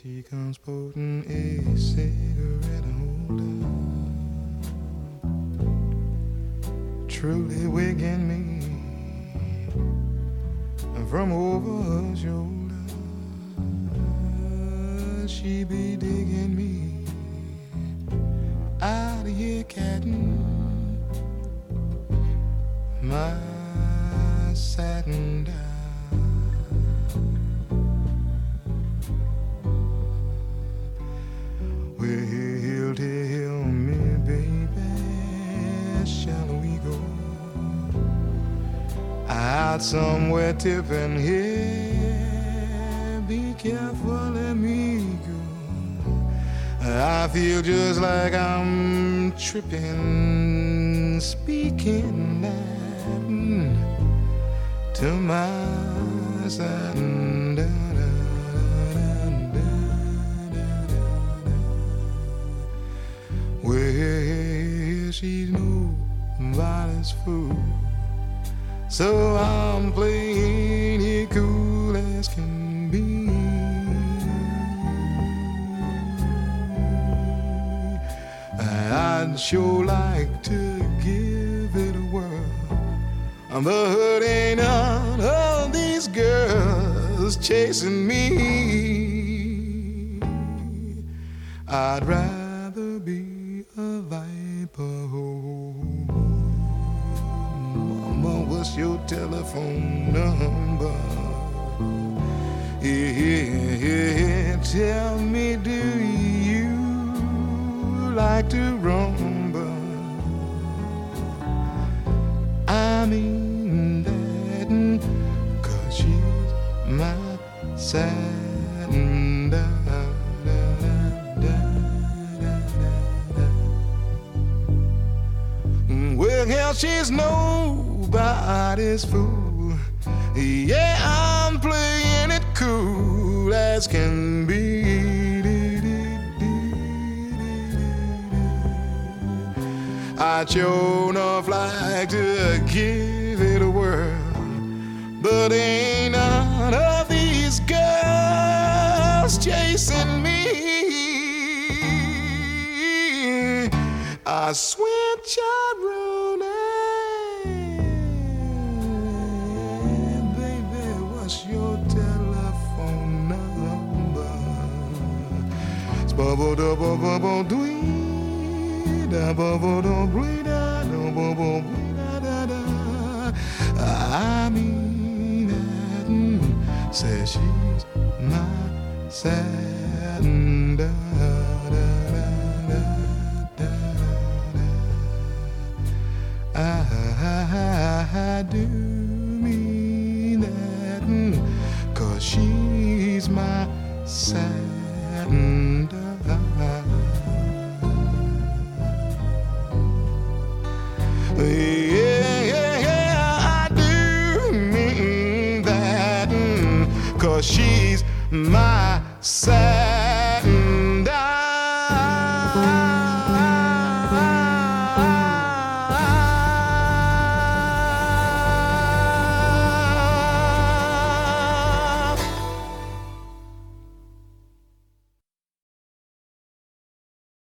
She comes sporting a cigarette holder. Truly wigging me and from over her shoulder. She be digging me out of here, cattin'. My satin down. Out somewhere tipping here? Be careful, let me go. I feel just like I'm tripping, speaking Latin to my satin down. Well, she's nobody's fool. So I'm playing it cool as can be. I'd sure like to give it a whirl. But ain't none of these girls chasing me. I'd rather be a viper. What's your telephone number? Yeah, tell me, do you like to rumble? I mean that, cause she's my da. Well, hell, she's nobody's fool. Yeah, I'm playing it cool as can be. I'd sure enough like to give it a whirl, but ain't none of these girls chasing me. I swear, Charlie, Da da da da da says she's my satin da da da da da da. Cause she's my satin Yeah, yeah, yeah, I do mean that. Cause she's my down.